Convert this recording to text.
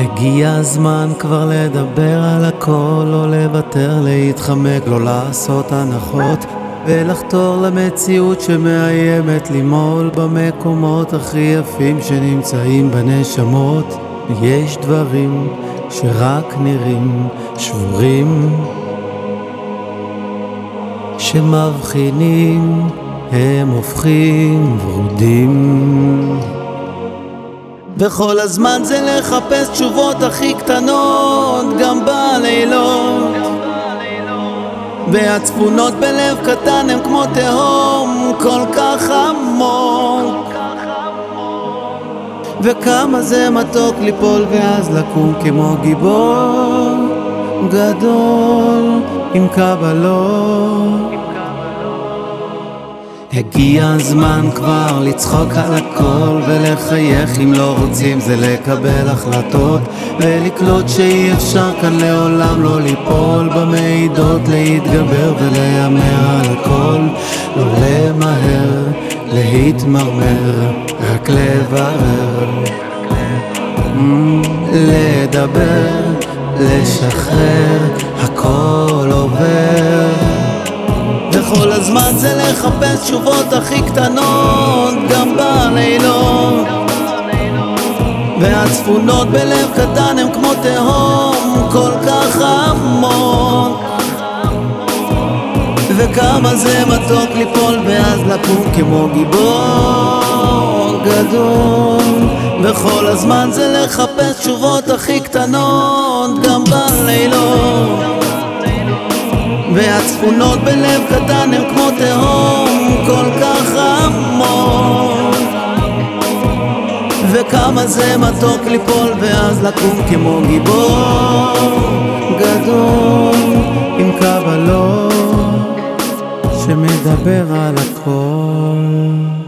הגיע הזמן כבר לדבר על הכל, לא לוותר, להתחמק, לא לעשות הנחות ולחתור למציאות שמאיימת למעול במקומות הכי יפים שנמצאים בנשמות. יש דברים שרק נראים שבורים, שמבחינים הם הופכים ורודים. וכל הזמן זה לחפש תשובות הכי קטנות, גם בלילות. והצפונות בלב קטן הם כמו תהום כל כך עמוק. וכמה זה מתוק ליפול ואז לקום כמו גיבור גדול עם קבלות. הגיע הזמן כבר לצחוק על הכל ולחייך אם לא רוצים זה לקבל החלטות ולקלוט שאי אפשר כאן לעולם לא ליפול במעידות להתגבר ולהמר על הכל לא למהר, להתמרמר, רק לברר. לדבר, לשחרר, הכל וכל הזמן זה לחפש תשובות הכי קטנות גם בלילות. והצפונות בלב קטן הם כמו תהום כל כך עמוק. וכמה זה מתוק ליפול ואז לקום כמו גיבור גדול. וכל הזמן זה לחפש תשובות הכי קטנות גם בלילות וכמה זה מתוק ליפול ואז לקום כמו גיבור גדול עם קבלות שמדבר על הכל